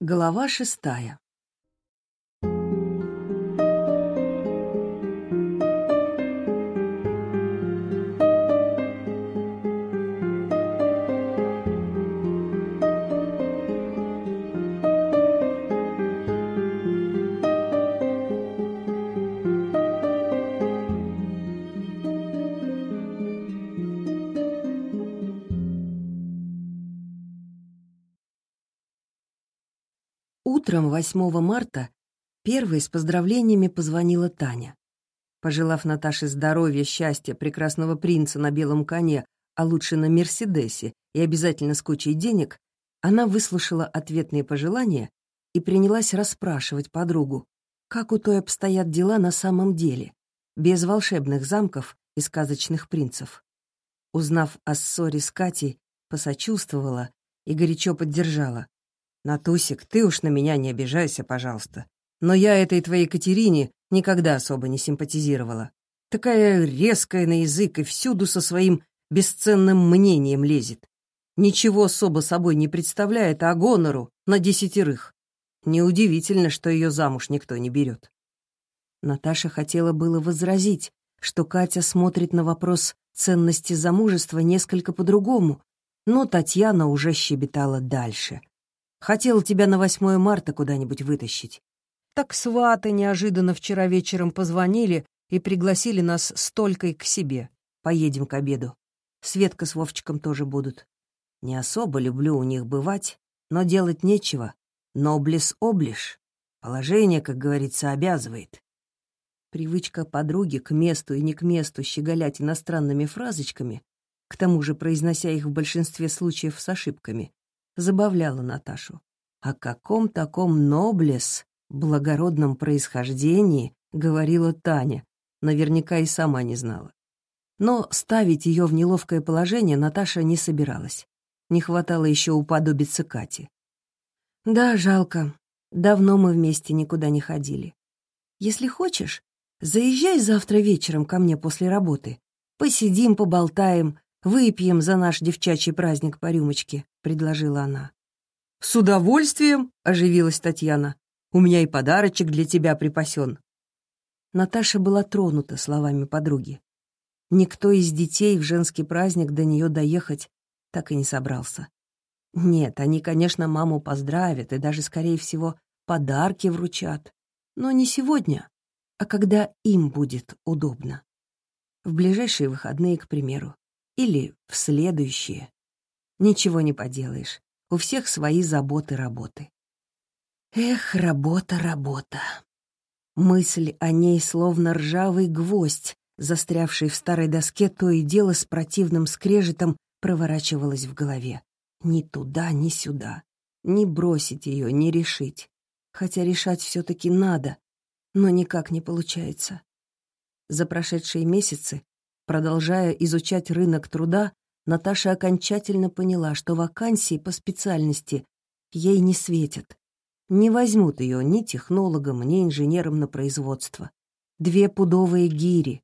Глава шестая. Утром 8 марта первой с поздравлениями позвонила Таня. Пожелав Наташе здоровья, счастья, прекрасного принца на белом коне, а лучше на Мерседесе и обязательно с кучей денег, она выслушала ответные пожелания и принялась расспрашивать подругу, как у той обстоят дела на самом деле, без волшебных замков и сказочных принцев. Узнав о ссоре с Катей, посочувствовала и горячо поддержала. «Натусик, ты уж на меня не обижайся, пожалуйста. Но я этой твоей Катерине никогда особо не симпатизировала. Такая резкая на язык и всюду со своим бесценным мнением лезет. Ничего особо собой не представляет, а гонору на десятерых. Неудивительно, что ее замуж никто не берет. Наташа хотела было возразить, что Катя смотрит на вопрос ценности замужества несколько по-другому, но Татьяна уже щебетала дальше — Хотел тебя на 8 марта куда-нибудь вытащить. Так сваты неожиданно вчера вечером позвонили и пригласили нас с Толькой к себе. Поедем к обеду. Светка с Вовчиком тоже будут. Не особо люблю у них бывать, но делать нечего. Ноблес облиш. Положение, как говорится, обязывает. Привычка подруги к месту и не к месту щеголять иностранными фразочками, к тому же произнося их в большинстве случаев с ошибками, забавляла Наташу. О каком таком ноблес, благородном происхождении, говорила Таня, наверняка и сама не знала. Но ставить ее в неловкое положение Наташа не собиралась. Не хватало еще уподобиться Кате. «Да, жалко. Давно мы вместе никуда не ходили. Если хочешь, заезжай завтра вечером ко мне после работы. Посидим, поболтаем, выпьем за наш девчачий праздник по рюмочке предложила она. «С удовольствием!» — оживилась Татьяна. «У меня и подарочек для тебя припасен». Наташа была тронута словами подруги. Никто из детей в женский праздник до нее доехать так и не собрался. Нет, они, конечно, маму поздравят и даже, скорее всего, подарки вручат. Но не сегодня, а когда им будет удобно. В ближайшие выходные, к примеру. Или в следующие. Ничего не поделаешь. У всех свои заботы работы. Эх, работа, работа. Мысль о ней словно ржавый гвоздь, застрявший в старой доске, то и дело с противным скрежетом проворачивалась в голове. Ни туда, ни сюда. Ни бросить ее, ни решить. Хотя решать все-таки надо, но никак не получается. За прошедшие месяцы, продолжая изучать рынок труда, Наташа окончательно поняла, что вакансии по специальности ей не светят. Не возьмут ее ни технологом, ни инженером на производство. Две пудовые гири,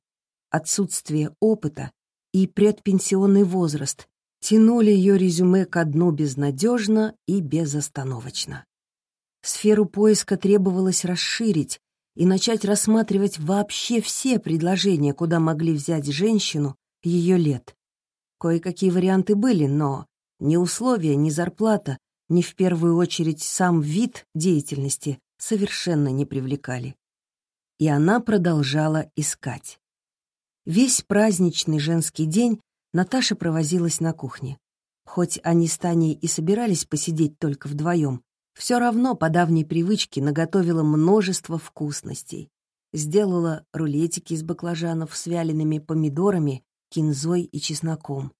отсутствие опыта и предпенсионный возраст тянули ее резюме ко дну безнадежно и безостановочно. Сферу поиска требовалось расширить и начать рассматривать вообще все предложения, куда могли взять женщину ее лет. Кое-какие варианты были, но ни условия, ни зарплата, ни в первую очередь сам вид деятельности совершенно не привлекали. И она продолжала искать. Весь праздничный женский день Наташа провозилась на кухне. Хоть они с Таней и собирались посидеть только вдвоем, все равно по давней привычке наготовила множество вкусностей. Сделала рулетики из баклажанов с вялеными помидорами кинзой и чесноком,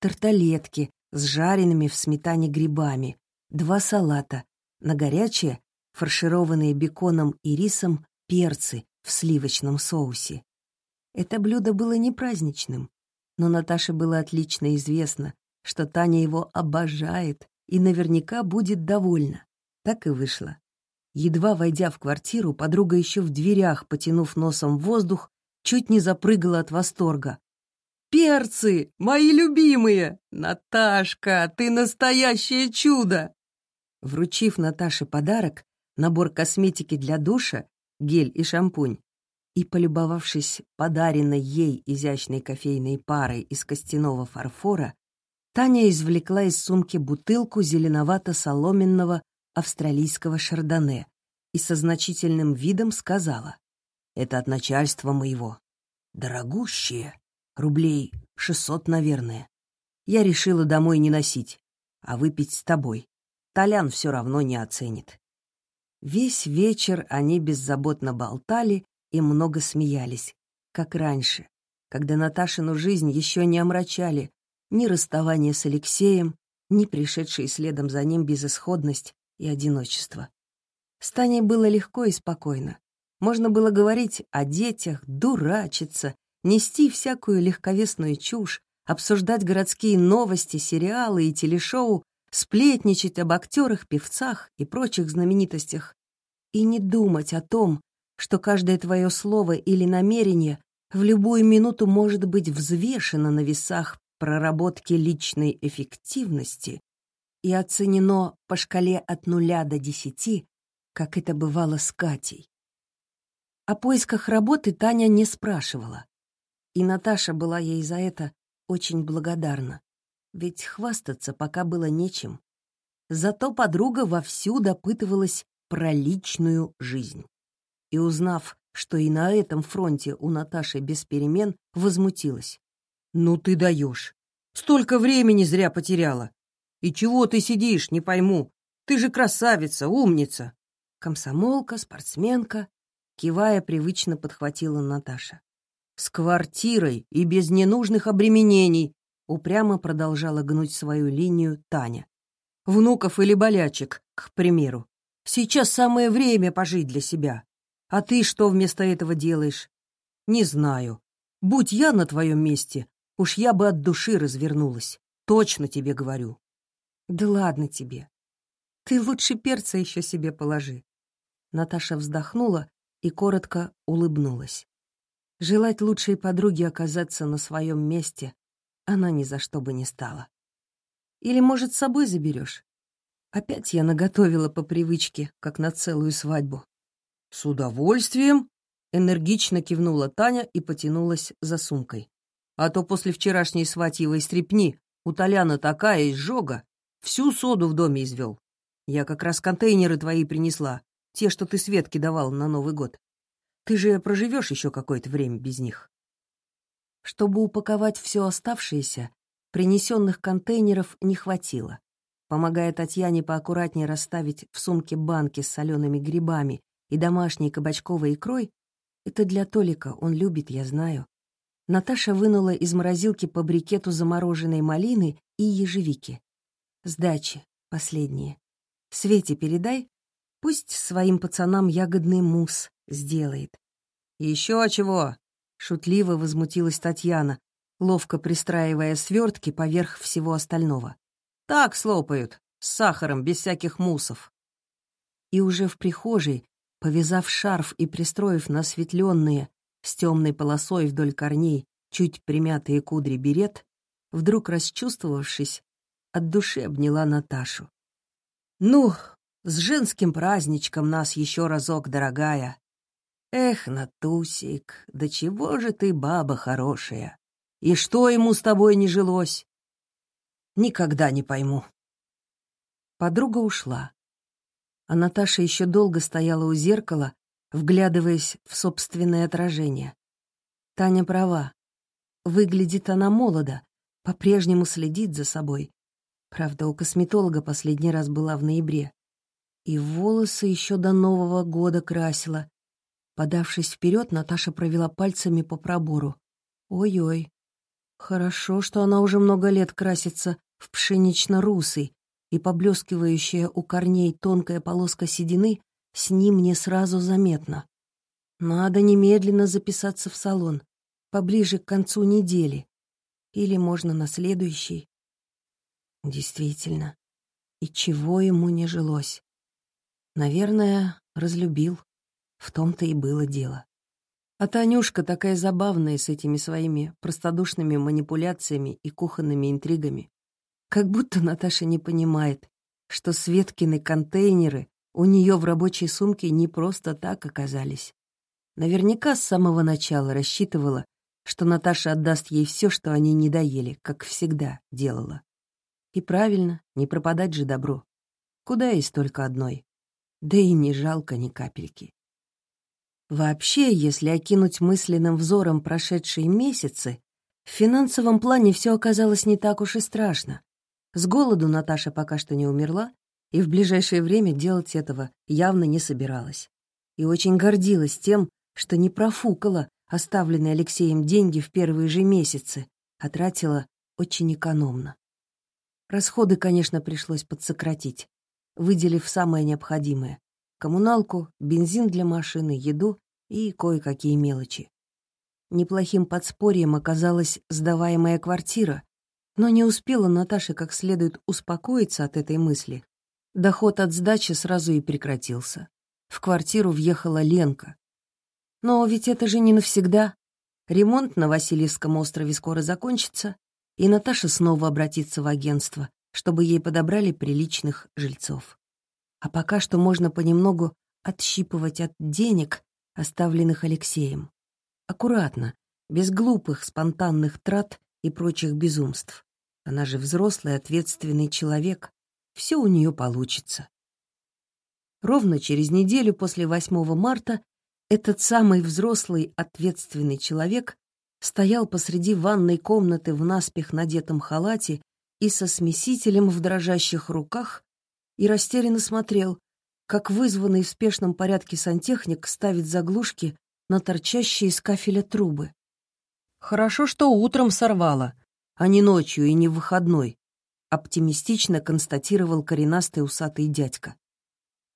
тарталетки с жареными в сметане грибами, два салата, на горячее фаршированные беконом и рисом перцы в сливочном соусе. Это блюдо было не праздничным, но Наташе было отлично известно, что Таня его обожает и наверняка будет довольна. Так и вышло. Едва войдя в квартиру, подруга еще в дверях, потянув носом воздух, чуть не запрыгала от восторга. Перцы, мои любимые! Наташка, ты настоящее чудо!» Вручив Наташе подарок, набор косметики для душа, гель и шампунь, и, полюбовавшись подаренной ей изящной кофейной парой из костяного фарфора, Таня извлекла из сумки бутылку зеленовато-соломенного австралийского шардоне и со значительным видом сказала «Это от начальства моего. Дорогущие, рублей шестьсот, наверное. Я решила домой не носить, а выпить с тобой. Толян все равно не оценит». Весь вечер они беззаботно болтали и много смеялись, как раньше, когда Наташину жизнь еще не омрачали ни расставание с Алексеем, ни пришедшие следом за ним безысходность и одиночество. С было легко и спокойно. Можно было говорить о детях, дурачиться, нести всякую легковесную чушь, обсуждать городские новости, сериалы и телешоу, сплетничать об актерах, певцах и прочих знаменитостях и не думать о том, что каждое твое слово или намерение в любую минуту может быть взвешено на весах проработки личной эффективности и оценено по шкале от нуля до десяти, как это бывало с Катей. О поисках работы Таня не спрашивала, и Наташа была ей за это очень благодарна, ведь хвастаться пока было нечем. Зато подруга вовсю допытывалась про личную жизнь и, узнав, что и на этом фронте у Наташи без перемен, возмутилась. «Ну ты даешь! Столько времени зря потеряла! И чего ты сидишь, не пойму! Ты же красавица, умница!» Комсомолка, спортсменка, кивая, привычно подхватила Наташа. «С квартирой и без ненужных обременений!» упрямо продолжала гнуть свою линию Таня. «Внуков или болячек, к примеру. Сейчас самое время пожить для себя. А ты что вместо этого делаешь? Не знаю. Будь я на твоем месте, уж я бы от души развернулась. Точно тебе говорю. Да ладно тебе. Ты лучше перца еще себе положи. Наташа вздохнула и коротко улыбнулась. Желать лучшей подруге оказаться на своем месте она ни за что бы не стала. Или, может, с собой заберешь? Опять я наготовила по привычке, как на целую свадьбу. «С удовольствием!» — энергично кивнула Таня и потянулась за сумкой. «А то после вчерашней сватьевой стрепни у Толяна такая изжога, всю соду в доме извел. Я как раз контейнеры твои принесла, те, что ты Светке давал на Новый год. Ты же проживешь еще какое-то время без них». Чтобы упаковать все оставшееся, принесенных контейнеров не хватило. Помогая Татьяне поаккуратнее расставить в сумке банки с солеными грибами и домашней кабачковой икрой — это для Толика, он любит, я знаю. Наташа вынула из морозилки по брикету замороженной малины и ежевики. Сдачи, последние. Свете передай, пусть своим пацанам ягодный мусс сделает. «Еще чего?» — шутливо возмутилась Татьяна, ловко пристраивая свертки поверх всего остального. «Так слопают, с сахаром, без всяких муссов». И уже в прихожей Повязав шарф и пристроив на осветленные, с темной полосой вдоль корней, чуть примятые кудри берет, вдруг расчувствовавшись, от души обняла Наташу. «Ну, с женским праздничком нас еще разок, дорогая. Эх, Натусик, да чего же ты баба хорошая? И что ему с тобой не жилось? Никогда не пойму». Подруга ушла а Наташа еще долго стояла у зеркала, вглядываясь в собственное отражение. Таня права. Выглядит она молодо, по-прежнему следит за собой. Правда, у косметолога последний раз была в ноябре. И волосы еще до Нового года красила. Подавшись вперед, Наташа провела пальцами по пробору. Ой-ой. Хорошо, что она уже много лет красится в пшенично-русый, и поблескивающая у корней тонкая полоска седины с ним не сразу заметна. Надо немедленно записаться в салон, поближе к концу недели. Или можно на следующий. Действительно, и чего ему не жилось? Наверное, разлюбил. В том-то и было дело. А Танюшка такая забавная с этими своими простодушными манипуляциями и кухонными интригами. Как будто Наташа не понимает, что Светкины контейнеры у нее в рабочей сумке не просто так оказались. Наверняка с самого начала рассчитывала, что Наташа отдаст ей все, что они не доели, как всегда делала. И правильно, не пропадать же добро. Куда есть только одной. Да и не жалко ни капельки. Вообще, если окинуть мысленным взором прошедшие месяцы, в финансовом плане все оказалось не так уж и страшно. С голоду Наташа пока что не умерла, и в ближайшее время делать этого явно не собиралась. И очень гордилась тем, что не профукала оставленные Алексеем деньги в первые же месяцы, а тратила очень экономно. Расходы, конечно, пришлось подсократить, выделив самое необходимое — коммуналку, бензин для машины, еду и кое-какие мелочи. Неплохим подспорьем оказалась сдаваемая квартира, но не успела Наташа как следует успокоиться от этой мысли. Доход от сдачи сразу и прекратился. В квартиру въехала Ленка. Но ведь это же не навсегда. Ремонт на Васильевском острове скоро закончится, и Наташа снова обратится в агентство, чтобы ей подобрали приличных жильцов. А пока что можно понемногу отщипывать от денег, оставленных Алексеем. Аккуратно, без глупых, спонтанных трат и прочих безумств. Она же взрослый, ответственный человек. Все у нее получится. Ровно через неделю после 8 марта этот самый взрослый, ответственный человек стоял посреди ванной комнаты в наспех надетом халате и со смесителем в дрожащих руках и растерянно смотрел, как вызванный в спешном порядке сантехник ставит заглушки на торчащие из кафеля трубы. «Хорошо, что утром сорвало, а не ночью и не в выходной», оптимистично констатировал коренастый усатый дядька.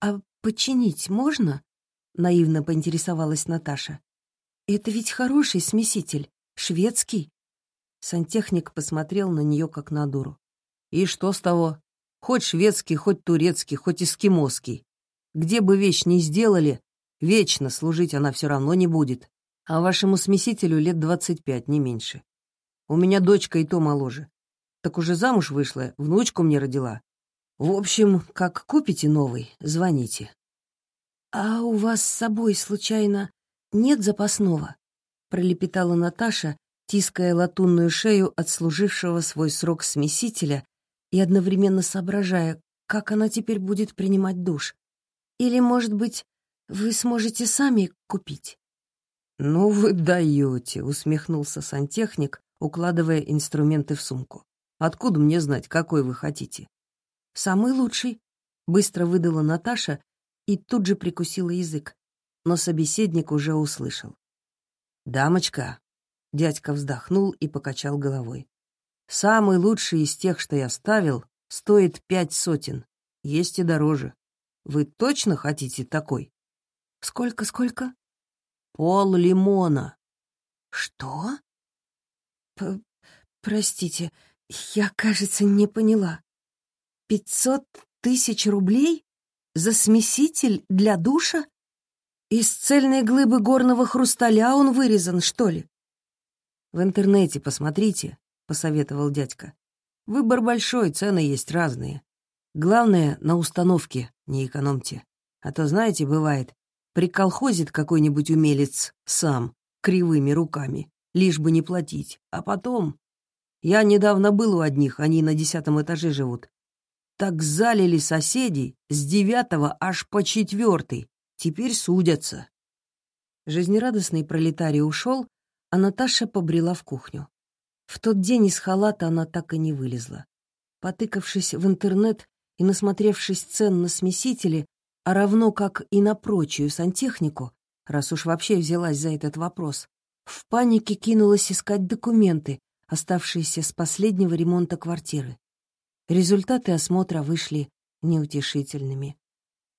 «А починить можно?» — наивно поинтересовалась Наташа. «Это ведь хороший смеситель, шведский». Сантехник посмотрел на нее как на дуру. «И что с того? Хоть шведский, хоть турецкий, хоть эскимосский. Где бы вещь ни сделали, Вечно служить она все равно не будет. А вашему смесителю лет двадцать пять, не меньше. У меня дочка и то моложе. Так уже замуж вышла, внучку мне родила. В общем, как купите новый, звоните. «А у вас с собой, случайно, нет запасного?» — пролепетала Наташа, тиская латунную шею отслужившего свой срок смесителя и одновременно соображая, как она теперь будет принимать душ. «Или, может быть, вы сможете сами купить?» «Ну вы даете», — усмехнулся сантехник, укладывая инструменты в сумку. «Откуда мне знать, какой вы хотите?» «Самый лучший», — быстро выдала Наташа и тут же прикусила язык, но собеседник уже услышал. «Дамочка», — дядька вздохнул и покачал головой, «самый лучший из тех, что я ставил, стоит пять сотен, есть и дороже. Вы точно хотите такой?» Сколько-сколько? Пол лимона. Что? П Простите, я, кажется, не поняла. Пятьсот тысяч рублей? За смеситель для душа? Из цельной глыбы горного хрусталя он вырезан, что ли? В интернете посмотрите, — посоветовал дядька. Выбор большой, цены есть разные. Главное, на установке не экономьте. А то, знаете, бывает, Приколхозит какой-нибудь умелец сам, кривыми руками, лишь бы не платить. А потом... Я недавно был у одних, они на десятом этаже живут. Так залили соседей с девятого аж по четвертый. Теперь судятся. Жизнерадостный пролетарий ушел, а Наташа побрела в кухню. В тот день из халата она так и не вылезла. Потыкавшись в интернет и насмотревшись цен на смесители, а равно как и на прочую сантехнику, раз уж вообще взялась за этот вопрос, в панике кинулась искать документы, оставшиеся с последнего ремонта квартиры. Результаты осмотра вышли неутешительными.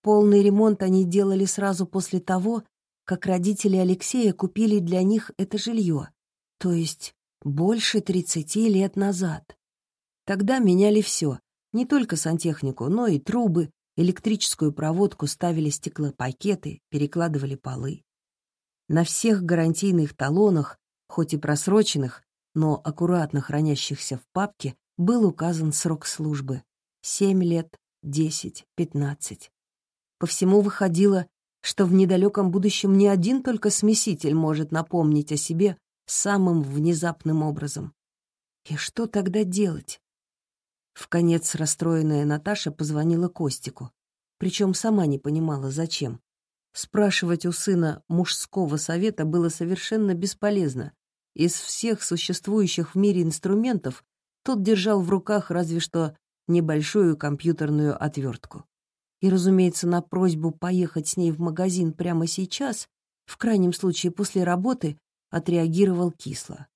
Полный ремонт они делали сразу после того, как родители Алексея купили для них это жилье, то есть больше 30 лет назад. Тогда меняли все, не только сантехнику, но и трубы, электрическую проводку ставили стеклопакеты, перекладывали полы. На всех гарантийных талонах, хоть и просроченных, но аккуратно хранящихся в папке, был указан срок службы — 7 лет, десять, пятнадцать. По всему выходило, что в недалеком будущем не один только смеситель может напомнить о себе самым внезапным образом. И что тогда делать? В конец расстроенная Наташа позвонила Костику, причем сама не понимала, зачем. Спрашивать у сына мужского совета было совершенно бесполезно. Из всех существующих в мире инструментов тот держал в руках разве что небольшую компьютерную отвертку. И, разумеется, на просьбу поехать с ней в магазин прямо сейчас, в крайнем случае после работы, отреагировал кисло.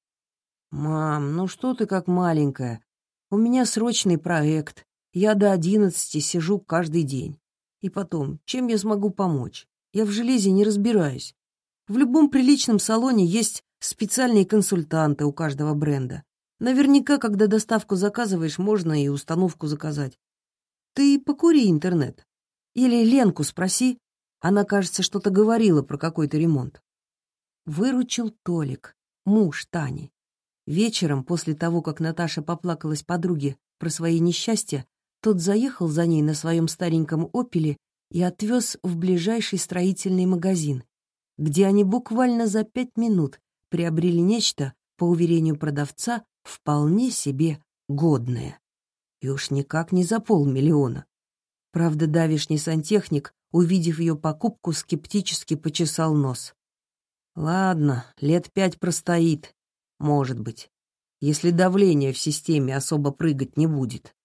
«Мам, ну что ты как маленькая? У меня срочный проект. Я до одиннадцати сижу каждый день. И потом, чем я смогу помочь? Я в железе не разбираюсь. В любом приличном салоне есть специальные консультанты у каждого бренда. Наверняка, когда доставку заказываешь, можно и установку заказать. Ты покури интернет. Или Ленку спроси. Она, кажется, что-то говорила про какой-то ремонт. Выручил Толик, муж Тани. Вечером, после того, как Наташа поплакалась подруге про свои несчастья, тот заехал за ней на своем стареньком «Опеле» и отвез в ближайший строительный магазин, где они буквально за пять минут приобрели нечто, по уверению продавца, вполне себе годное. И уж никак не за полмиллиона. Правда, давишний сантехник, увидев ее покупку, скептически почесал нос. Ладно, лет пять простоит, может быть, если давление в системе особо прыгать не будет.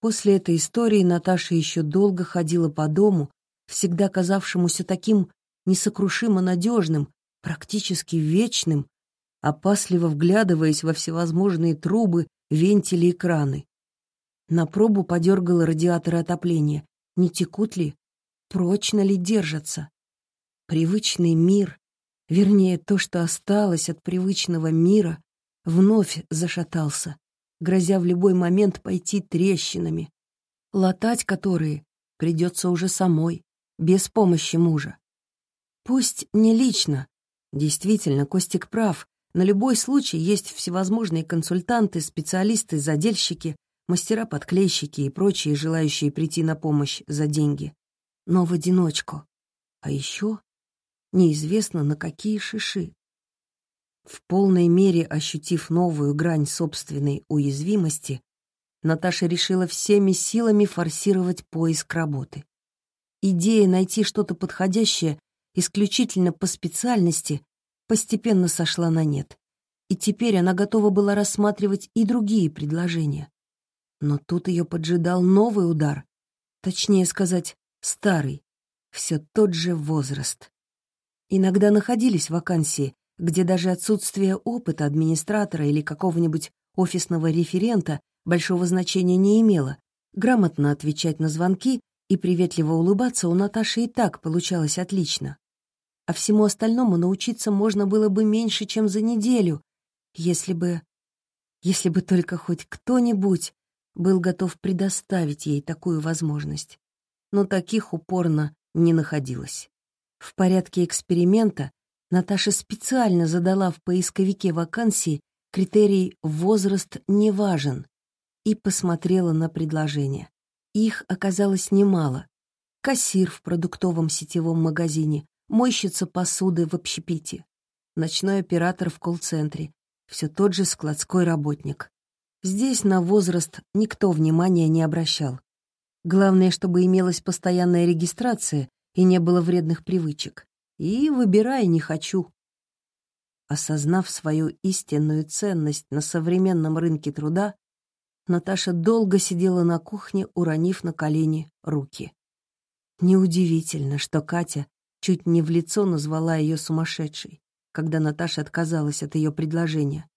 После этой истории Наташа еще долго ходила по дому, всегда казавшемуся таким несокрушимо надежным, практически вечным, опасливо вглядываясь во всевозможные трубы, вентили и краны. На пробу подергала радиаторы отопления. Не текут ли? Прочно ли держатся? Привычный мир, Вернее, то, что осталось от привычного мира, вновь зашатался, грозя в любой момент пойти трещинами, латать которые придется уже самой, без помощи мужа. Пусть не лично. Действительно, Костик прав. На любой случай есть всевозможные консультанты, специалисты, задельщики, мастера-подклейщики и прочие, желающие прийти на помощь за деньги. Но в одиночку. А еще неизвестно на какие шиши. В полной мере ощутив новую грань собственной уязвимости, Наташа решила всеми силами форсировать поиск работы. Идея найти что-то подходящее исключительно по специальности постепенно сошла на нет, и теперь она готова была рассматривать и другие предложения. Но тут ее поджидал новый удар, точнее сказать, старый, все тот же возраст. Иногда находились вакансии, где даже отсутствие опыта администратора или какого-нибудь офисного референта большого значения не имело. Грамотно отвечать на звонки и приветливо улыбаться у Наташи и так получалось отлично. А всему остальному научиться можно было бы меньше, чем за неделю, если бы... если бы только хоть кто-нибудь был готов предоставить ей такую возможность. Но таких упорно не находилось. В порядке эксперимента Наташа специально задала в поисковике вакансии критерий «возраст не важен» и посмотрела на предложения. Их оказалось немало. Кассир в продуктовом сетевом магазине, мойщица посуды в общепите, ночной оператор в колл-центре, все тот же складской работник. Здесь на возраст никто внимания не обращал. Главное, чтобы имелась постоянная регистрация и не было вредных привычек. И выбирай не хочу. Осознав свою истинную ценность на современном рынке труда, Наташа долго сидела на кухне, уронив на колени руки. Неудивительно, что Катя чуть не в лицо назвала ее сумасшедшей, когда Наташа отказалась от ее предложения.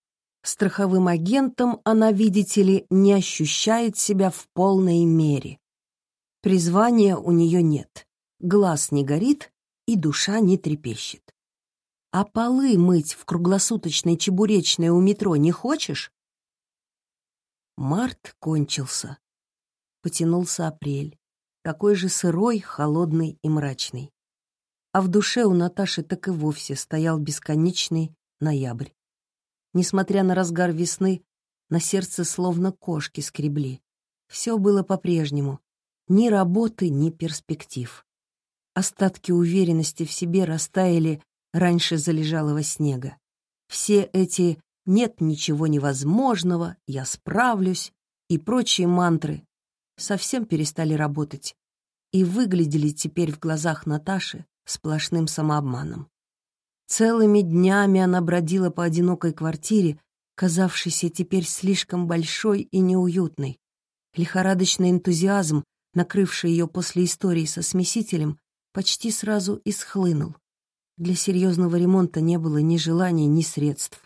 Страховым агентом она, видите ли, не ощущает себя в полной мере. Призвания у нее нет глаз не горит и душа не трепещет. А полы мыть в круглосуточной чебуречной у метро не хочешь? Март кончился. Потянулся апрель, такой же сырой, холодный и мрачный. А в душе у Наташи так и вовсе стоял бесконечный ноябрь. Несмотря на разгар весны, на сердце словно кошки скребли. Все было по-прежнему, Ни работы, ни перспектив. Остатки уверенности в себе растаяли раньше залежалого снега. Все эти «нет ничего невозможного», «я справлюсь» и прочие мантры совсем перестали работать и выглядели теперь в глазах Наташи сплошным самообманом. Целыми днями она бродила по одинокой квартире, казавшейся теперь слишком большой и неуютной. Лихорадочный энтузиазм, накрывший ее после истории со смесителем, почти сразу исхлынул. Для серьезного ремонта не было ни желания, ни средств.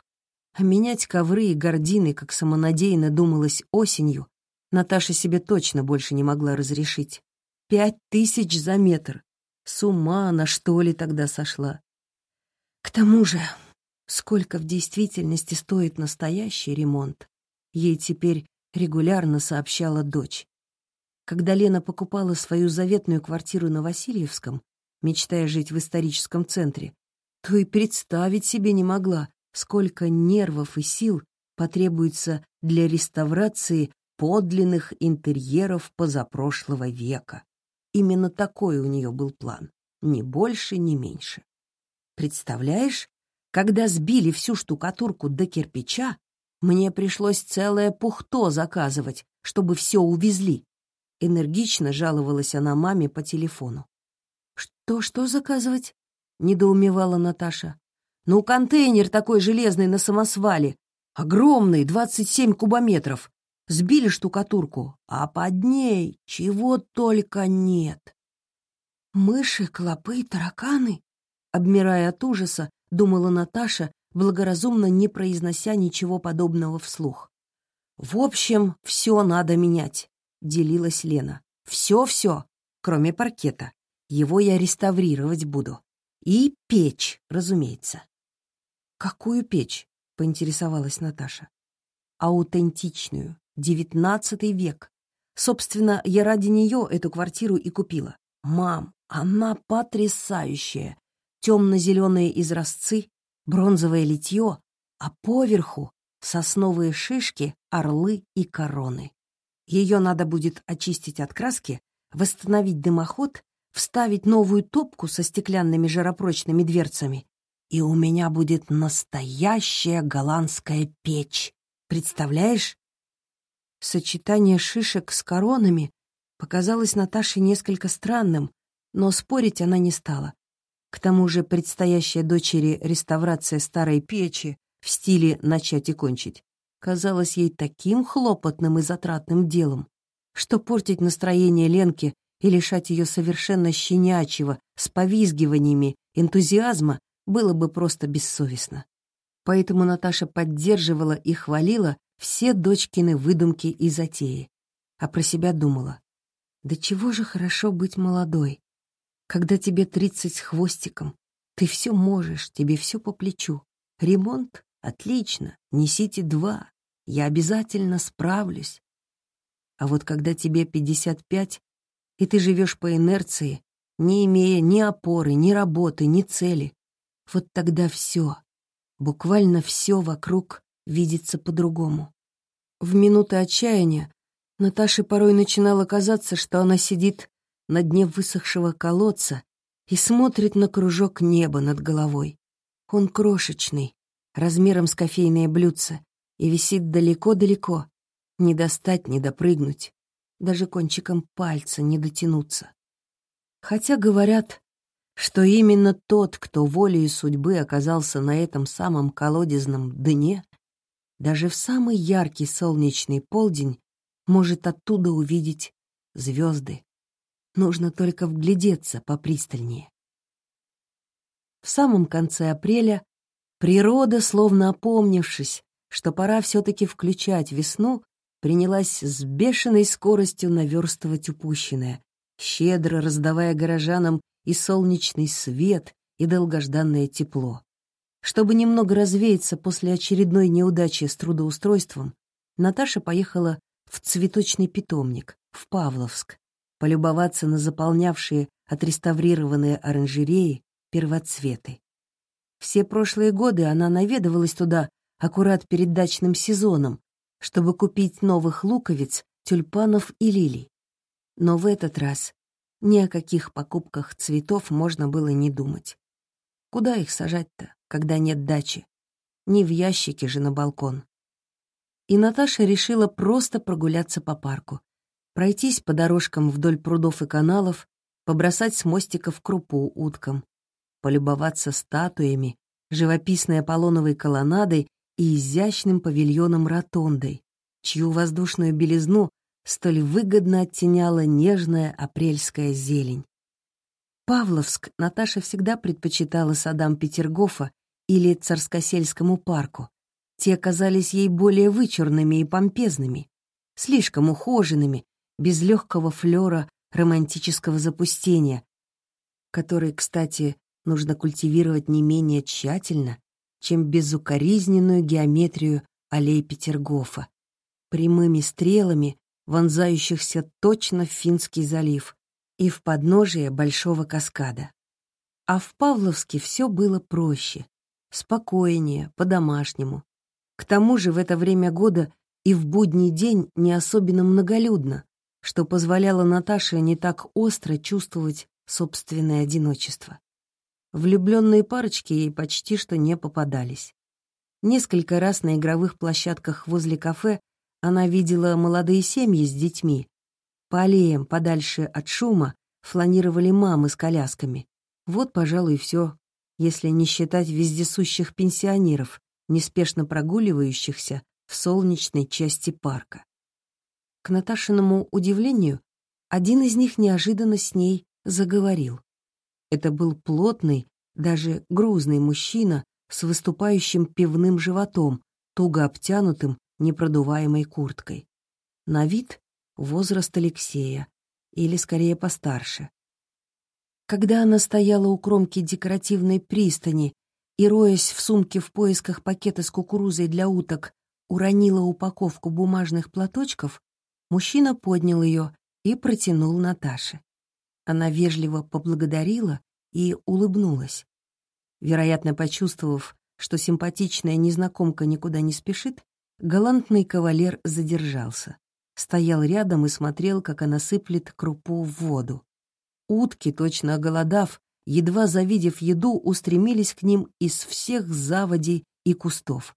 А менять ковры и гардины, как самонадеянно думалось осенью, Наташа себе точно больше не могла разрешить. Пять тысяч за метр. С ума она, что ли, тогда сошла? К тому же, сколько в действительности стоит настоящий ремонт, ей теперь регулярно сообщала дочь. Когда Лена покупала свою заветную квартиру на Васильевском, мечтая жить в историческом центре, то и представить себе не могла, сколько нервов и сил потребуется для реставрации подлинных интерьеров позапрошлого века. Именно такой у нее был план, ни больше, ни меньше. Представляешь, когда сбили всю штукатурку до кирпича, мне пришлось целое пухто заказывать, чтобы все увезли. Энергично жаловалась она маме по телефону. «Что, что заказывать?» — недоумевала Наташа. «Ну, контейнер такой железный на самосвале. Огромный, 27 кубометров. Сбили штукатурку, а под ней чего только нет». «Мыши, клопы, тараканы?» Обмирая от ужаса, думала Наташа, благоразумно не произнося ничего подобного вслух. «В общем, все надо менять делилась Лена. «Все-все, кроме паркета. Его я реставрировать буду. И печь, разумеется». «Какую печь?» — поинтересовалась Наташа. «Аутентичную, девятнадцатый век. Собственно, я ради нее эту квартиру и купила. Мам, она потрясающая. Темно-зеленые изразцы, бронзовое литье, а поверху сосновые шишки, орлы и короны. Ее надо будет очистить от краски, восстановить дымоход, вставить новую топку со стеклянными жаропрочными дверцами, и у меня будет настоящая голландская печь. Представляешь? Сочетание шишек с коронами показалось Наташе несколько странным, но спорить она не стала. К тому же предстоящая дочери реставрация старой печи в стиле «начать и кончить» казалось ей таким хлопотным и затратным делом, что портить настроение Ленки и лишать ее совершенно щенячьего, с повизгиваниями, энтузиазма было бы просто бессовестно. Поэтому Наташа поддерживала и хвалила все дочкины выдумки и затеи, а про себя думала, да чего же хорошо быть молодой, когда тебе тридцать с хвостиком, ты все можешь, тебе все по плечу. Ремонт? Отлично, несите два. Я обязательно справлюсь. А вот когда тебе 55, и ты живешь по инерции, не имея ни опоры, ни работы, ни цели, вот тогда все, буквально все вокруг видится по-другому. В минуты отчаяния Наташе порой начинало казаться, что она сидит на дне высохшего колодца и смотрит на кружок неба над головой. Он крошечный, размером с кофейное блюдце, и висит далеко-далеко. Не достать, не допрыгнуть, даже кончиком пальца не дотянуться. Хотя говорят, что именно тот, кто волею судьбы оказался на этом самом колодезном дне, даже в самый яркий солнечный полдень может оттуда увидеть звезды. Нужно только вглядеться попристальнее. В самом конце апреля природа, словно опомнившись, что пора все-таки включать весну, принялась с бешеной скоростью наверстывать упущенное, щедро раздавая горожанам и солнечный свет, и долгожданное тепло. Чтобы немного развеяться после очередной неудачи с трудоустройством, Наташа поехала в цветочный питомник, в Павловск, полюбоваться на заполнявшие отреставрированные оранжереи первоцветы. Все прошлые годы она наведывалась туда аккурат перед дачным сезоном, чтобы купить новых луковиц, тюльпанов и лилий. Но в этот раз ни о каких покупках цветов можно было не думать. Куда их сажать-то, когда нет дачи? Не в ящике же на балкон. И Наташа решила просто прогуляться по парку, пройтись по дорожкам вдоль прудов и каналов, побросать с мостиков крупу уткам, полюбоваться статуями, живописной Аполлоновой колоннадой и изящным павильоном-ротондой, чью воздушную белизну столь выгодно оттеняла нежная апрельская зелень. Павловск Наташа всегда предпочитала садам Петергофа или Царскосельскому парку. Те казались ей более вычурными и помпезными, слишком ухоженными, без легкого флера романтического запустения, который, кстати, нужно культивировать не менее тщательно, чем безукоризненную геометрию аллей Петергофа, прямыми стрелами, вонзающихся точно в Финский залив и в подножие Большого каскада. А в Павловске все было проще, спокойнее, по-домашнему. К тому же в это время года и в будний день не особенно многолюдно, что позволяло Наташе не так остро чувствовать собственное одиночество. Влюбленные парочки ей почти что не попадались. Несколько раз на игровых площадках возле кафе она видела молодые семьи с детьми. По аллеям, подальше от шума, фланировали мамы с колясками. Вот, пожалуй, все, если не считать вездесущих пенсионеров, неспешно прогуливающихся в солнечной части парка. К Наташиному удивлению, один из них неожиданно с ней заговорил. Это был плотный, даже грузный мужчина с выступающим пивным животом, туго обтянутым непродуваемой курткой. На вид — возраст Алексея, или скорее постарше. Когда она стояла у кромки декоративной пристани и, роясь в сумке в поисках пакета с кукурузой для уток, уронила упаковку бумажных платочков, Мужчина поднял ее и протянул Наташе. Она вежливо поблагодарила и улыбнулась. Вероятно, почувствовав, что симпатичная незнакомка никуда не спешит, галантный кавалер задержался. Стоял рядом и смотрел, как она сыплет крупу в воду. Утки, точно оголодав, едва завидев еду, устремились к ним из всех заводей и кустов.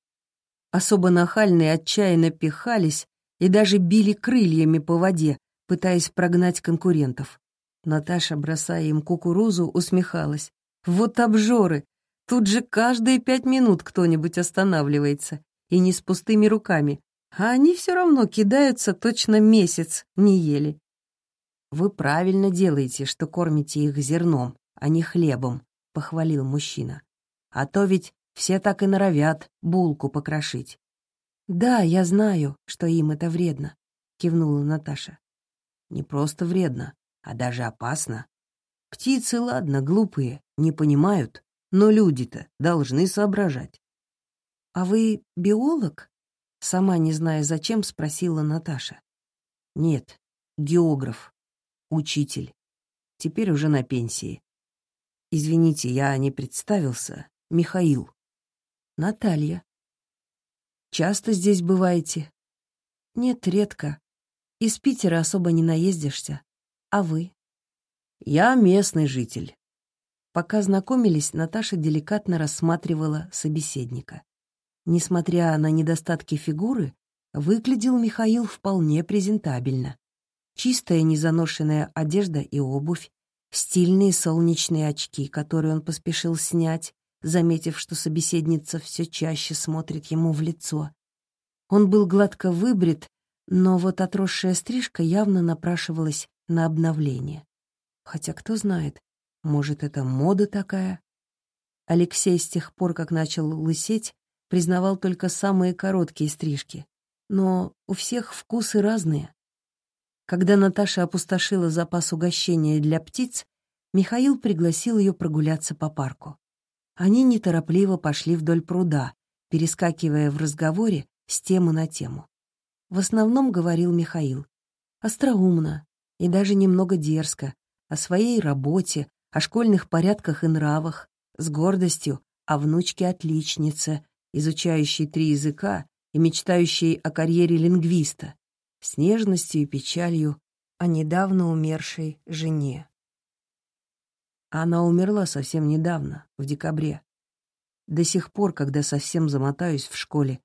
Особо нахальные отчаянно пихались, и даже били крыльями по воде, пытаясь прогнать конкурентов. Наташа, бросая им кукурузу, усмехалась. «Вот обжоры! Тут же каждые пять минут кто-нибудь останавливается, и не с пустыми руками, а они все равно кидаются точно месяц, не ели». «Вы правильно делаете, что кормите их зерном, а не хлебом», — похвалил мужчина. «А то ведь все так и норовят булку покрошить. «Да, я знаю, что им это вредно», — кивнула Наташа. «Не просто вредно, а даже опасно. Птицы, ладно, глупые, не понимают, но люди-то должны соображать». «А вы биолог?» — сама не зная зачем, спросила Наташа. «Нет, географ, учитель. Теперь уже на пенсии. Извините, я не представился. Михаил». «Наталья», Часто здесь бываете?» «Нет, редко. Из Питера особо не наездишься. А вы?» «Я местный житель». Пока знакомились, Наташа деликатно рассматривала собеседника. Несмотря на недостатки фигуры, выглядел Михаил вполне презентабельно. Чистая незаношенная одежда и обувь, стильные солнечные очки, которые он поспешил снять, заметив, что собеседница все чаще смотрит ему в лицо. Он был гладко выбрит, но вот отросшая стрижка явно напрашивалась на обновление. Хотя кто знает, может, это мода такая? Алексей с тех пор, как начал лысеть, признавал только самые короткие стрижки. Но у всех вкусы разные. Когда Наташа опустошила запас угощения для птиц, Михаил пригласил ее прогуляться по парку. Они неторопливо пошли вдоль пруда, перескакивая в разговоре с темы на тему. В основном говорил Михаил. Остроумно и даже немного дерзко, о своей работе, о школьных порядках и нравах, с гордостью о внучке-отличнице, изучающей три языка и мечтающей о карьере лингвиста, с нежностью и печалью о недавно умершей жене. Она умерла совсем недавно, в декабре. До сих пор, когда совсем замотаюсь в школе,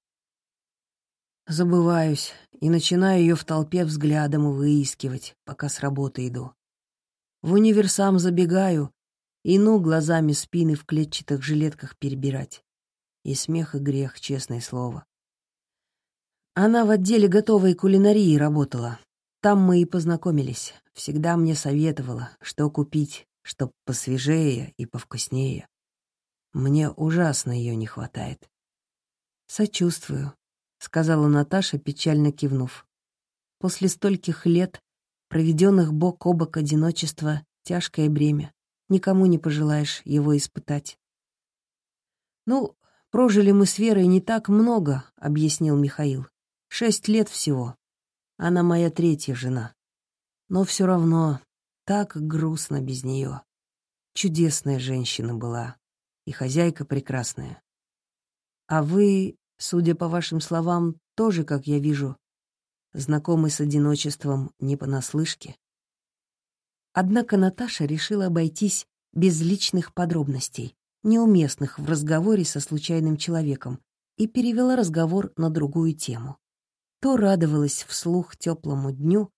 забываюсь и начинаю ее в толпе взглядом выискивать, пока с работы иду. В универсам забегаю и ну глазами спины в клетчатых жилетках перебирать. И смех, и грех, честное слово. Она в отделе готовой кулинарии работала. Там мы и познакомились. Всегда мне советовала, что купить, чтоб посвежее и повкуснее. Мне ужасно ее не хватает. «Сочувствую», — сказала Наташа, печально кивнув. «После стольких лет, проведенных бок о бок одиночества, тяжкое бремя никому не пожелаешь его испытать. «Ну, прожили мы с Верой не так много», — объяснил Михаил. «Шесть лет всего. Она моя третья жена. Но все равно так грустно без нее. Чудесная женщина была, и хозяйка прекрасная. А вы, судя по вашим словам, тоже, как я вижу, знакомы с одиночеством не понаслышке. Однако Наташа решила обойтись без личных подробностей, неуместных в разговоре со случайным человеком, и перевела разговор на другую тему. То радовалась вслух теплому дню,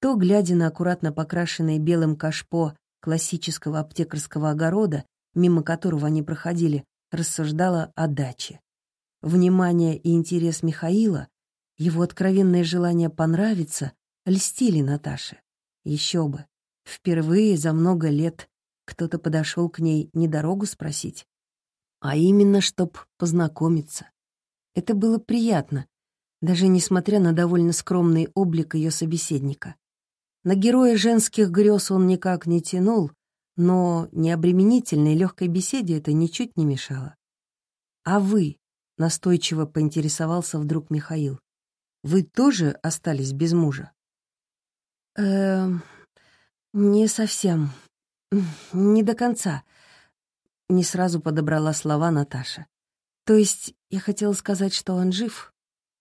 то, глядя на аккуратно покрашенное белым кашпо классического аптекарского огорода, мимо которого они проходили, рассуждала о даче. Внимание и интерес Михаила, его откровенное желание понравиться, льстили Наташе. Еще бы. Впервые за много лет кто-то подошел к ней не дорогу спросить, а именно, чтоб познакомиться. Это было приятно, даже несмотря на довольно скромный облик ее собеседника. На героя женских грез он никак не тянул, но необременительной легкой беседе это ничуть не мешало. «А вы?» — настойчиво поинтересовался вдруг Михаил. «Вы тоже остались без мужа?» «Эм, «Не совсем. Не до конца». Не сразу подобрала слова Наташа. «То есть я хотела сказать, что он жив.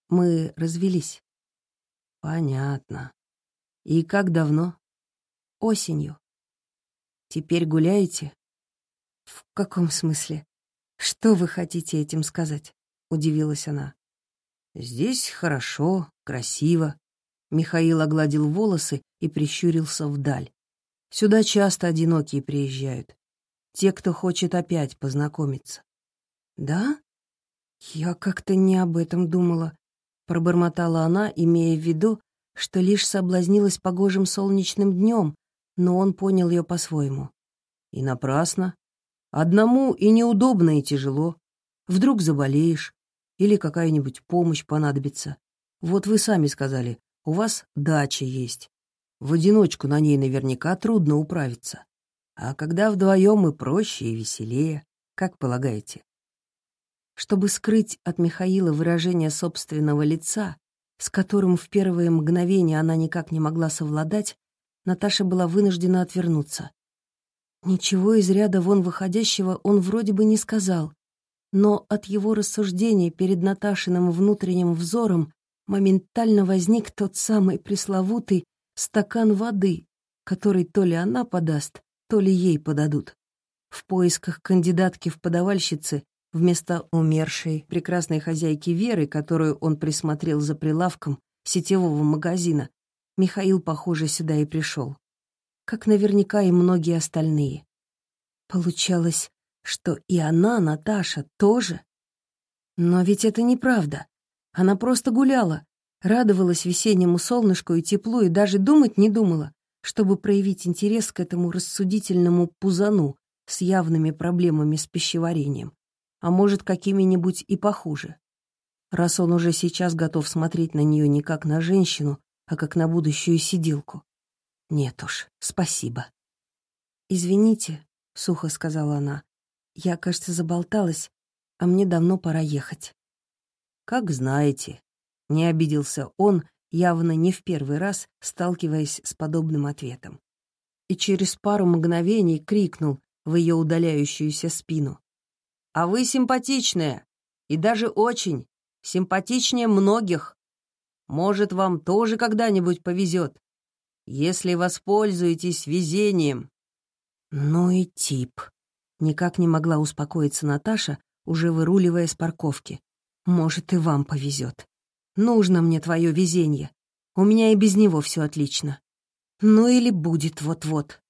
Мы развелись». «Понятно. И как давно?» «Осенью». «Теперь гуляете?» «В каком смысле? Что вы хотите этим сказать?» — удивилась она. «Здесь хорошо, красиво». Михаил огладил волосы и прищурился вдаль. Сюда часто одинокие приезжают. Те, кто хочет опять познакомиться. «Да? Я как-то не об этом думала», — пробормотала она, имея в виду, что лишь соблазнилась погожим солнечным днем, но он понял ее по-своему. И напрасно. Одному и неудобно, и тяжело. Вдруг заболеешь, или какая-нибудь помощь понадобится. Вот вы сами сказали, у вас дача есть. В одиночку на ней наверняка трудно управиться. А когда вдвоем и проще, и веселее, как полагаете? Чтобы скрыть от Михаила выражение собственного лица, с которым в первые мгновения она никак не могла совладать, Наташа была вынуждена отвернуться. Ничего из ряда вон выходящего он вроде бы не сказал, но от его рассуждений перед Наташиным внутренним взором моментально возник тот самый пресловутый стакан воды, который то ли она подаст, то ли ей подадут. В поисках кандидатки в подавальщицы вместо умершей прекрасной хозяйки Веры, которую он присмотрел за прилавком сетевого магазина, Михаил, похоже, сюда и пришел. Как наверняка и многие остальные. Получалось, что и она, Наташа, тоже. Но ведь это неправда. Она просто гуляла, Радовалась весеннему солнышку и теплу и даже думать не думала, чтобы проявить интерес к этому рассудительному пузану с явными проблемами с пищеварением, а может, какими-нибудь и похуже. Раз он уже сейчас готов смотреть на нее не как на женщину, а как на будущую сиделку. Нет уж, спасибо. «Извините», — сухо сказала она, — «я, кажется, заболталась, а мне давно пора ехать». «Как знаете», не обиделся он, явно не в первый раз сталкиваясь с подобным ответом. И через пару мгновений крикнул в ее удаляющуюся спину. «А вы симпатичная, и даже очень, симпатичнее многих. Может, вам тоже когда-нибудь повезет. если воспользуетесь везением». Ну и тип. Никак не могла успокоиться Наташа, уже выруливая с парковки. Может, и вам повезет. Нужно мне твое везение. У меня и без него все отлично. Ну или будет вот-вот.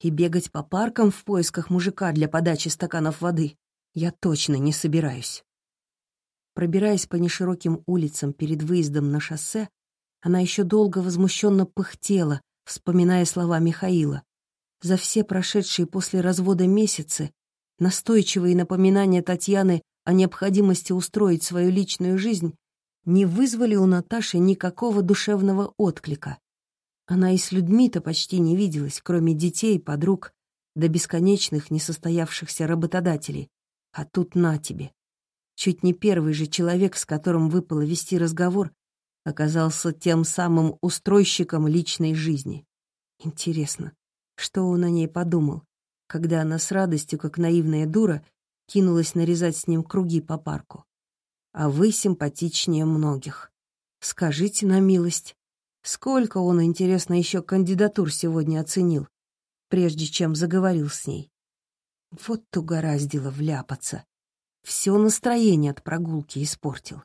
И бегать по паркам в поисках мужика для подачи стаканов воды я точно не собираюсь. Пробираясь по нешироким улицам перед выездом на шоссе, она еще долго возмущенно пыхтела, вспоминая слова Михаила. За все прошедшие после развода месяцы настойчивые напоминания Татьяны о необходимости устроить свою личную жизнь не вызвали у Наташи никакого душевного отклика. Она и с людьми-то почти не виделась, кроме детей, подруг, до бесконечных несостоявшихся работодателей. А тут на тебе. Чуть не первый же человек, с которым выпало вести разговор, оказался тем самым устройщиком личной жизни. Интересно, что он о ней подумал, когда она с радостью, как наивная дура, кинулась нарезать с ним круги по парку. А вы симпатичнее многих. Скажите на милость, сколько он, интересно, еще кандидатур сегодня оценил, прежде чем заговорил с ней? Вот угораздило вляпаться. Все настроение от прогулки испортил.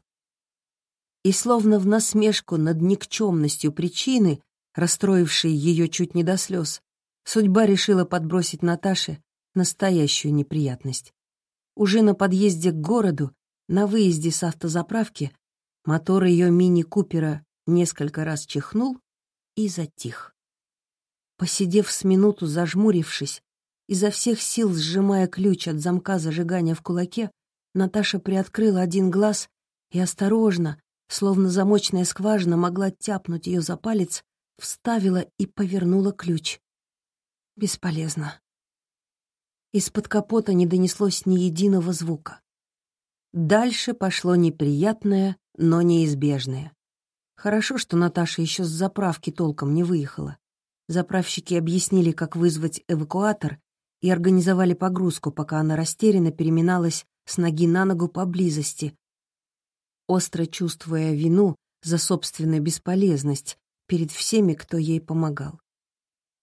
И словно в насмешку над никчемностью причины, расстроившей ее чуть не до слез, судьба решила подбросить Наташе настоящую неприятность. Уже на подъезде к городу, на выезде с автозаправки, мотор ее мини-купера несколько раз чихнул и затих. Посидев с минуту, зажмурившись, изо всех сил сжимая ключ от замка зажигания в кулаке, Наташа приоткрыла один глаз и осторожно, словно замочная скважина могла тяпнуть ее за палец, вставила и повернула ключ. Бесполезно. Из-под капота не донеслось ни единого звука. Дальше пошло неприятное, но неизбежное. Хорошо, что Наташа еще с заправки толком не выехала. Заправщики объяснили, как вызвать эвакуатор, и организовали погрузку, пока она растерянно переминалась с ноги на ногу поблизости, остро чувствуя вину за собственную бесполезность перед всеми, кто ей помогал.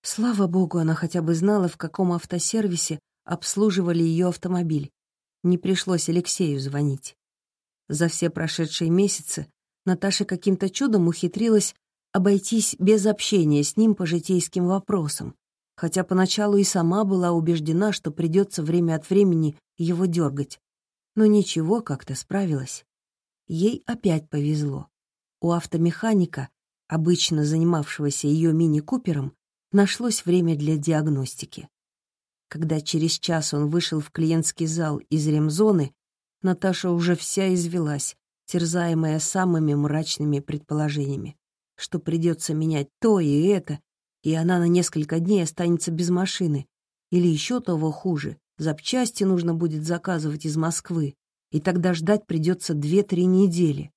Слава богу, она хотя бы знала, в каком автосервисе обслуживали ее автомобиль. Не пришлось Алексею звонить. За все прошедшие месяцы Наташа каким-то чудом ухитрилась обойтись без общения с ним по житейским вопросам, хотя поначалу и сама была убеждена, что придется время от времени его дергать. Но ничего, как-то справилась. Ей опять повезло. У автомеханика, обычно занимавшегося ее мини-купером, нашлось время для диагностики. Когда через час он вышел в клиентский зал из ремзоны, Наташа уже вся извелась, терзаемая самыми мрачными предположениями, что придется менять то и это, и она на несколько дней останется без машины. Или еще того хуже, запчасти нужно будет заказывать из Москвы, и тогда ждать придется две-три недели.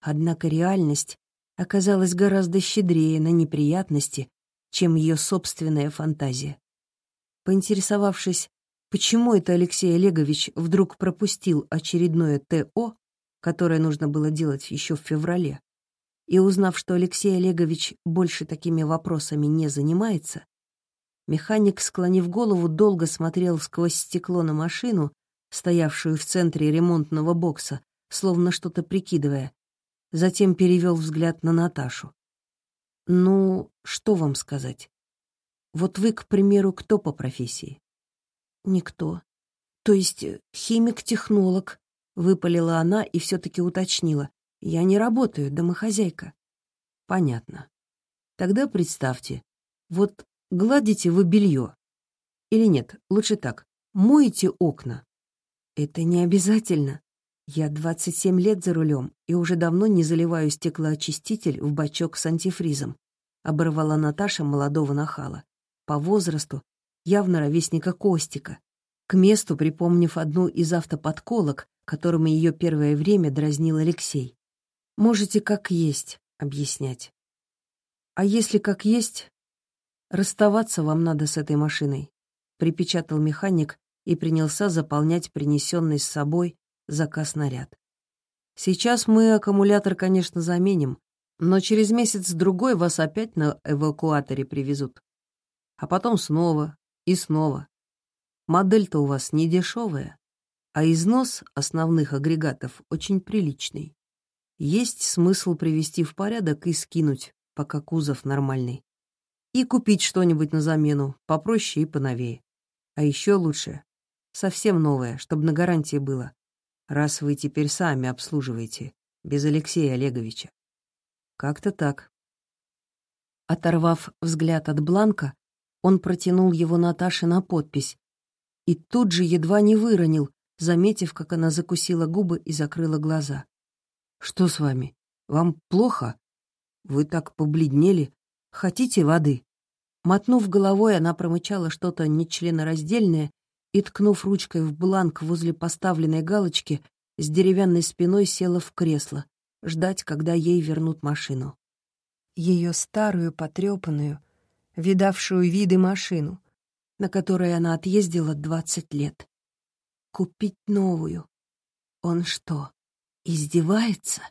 Однако реальность оказалась гораздо щедрее на неприятности, чем ее собственная фантазия. Поинтересовавшись, почему это Алексей Олегович вдруг пропустил очередное ТО, которое нужно было делать еще в феврале, и узнав, что Алексей Олегович больше такими вопросами не занимается, механик, склонив голову, долго смотрел сквозь стекло на машину, стоявшую в центре ремонтного бокса, словно что-то прикидывая. Затем перевел взгляд на Наташу. «Ну, что вам сказать? Вот вы, к примеру, кто по профессии?» «Никто. То есть э, химик-технолог», — выпалила она и все-таки уточнила. «Я не работаю, домохозяйка». «Понятно. Тогда представьте, вот гладите вы белье. Или нет, лучше так, моете окна. Это не обязательно. Я 27 лет за рулем и уже давно не заливаю стеклоочиститель в бачок с антифризом. Оборвала Наташа молодого нахала. По возрасту явно ровесника Костика. К месту припомнив одну из автоподколок, которыми ее первое время дразнил Алексей. Можете как есть объяснять. А если как есть, расставаться вам надо с этой машиной, припечатал механик, и принялся заполнять принесенный с собой заказ наряд. Сейчас мы аккумулятор, конечно, заменим, Но через месяц-другой вас опять на эвакуаторе привезут. А потом снова и снова. Модель-то у вас не дешевая, а износ основных агрегатов очень приличный. Есть смысл привести в порядок и скинуть, пока кузов нормальный. И купить что-нибудь на замену, попроще и поновее. А еще лучше — совсем новое, чтобы на гарантии было, раз вы теперь сами обслуживаете, без Алексея Олеговича. Как-то так. Оторвав взгляд от бланка, он протянул его Наташе на подпись и тут же едва не выронил, заметив, как она закусила губы и закрыла глаза. «Что с вами? Вам плохо? Вы так побледнели. Хотите воды?» Мотнув головой, она промычала что-то нечленораздельное и, ткнув ручкой в бланк возле поставленной галочки, с деревянной спиной села в кресло, ждать, когда ей вернут машину. Ее старую, потрепанную, видавшую виды машину, на которой она отъездила двадцать лет. Купить новую. Он что, издевается?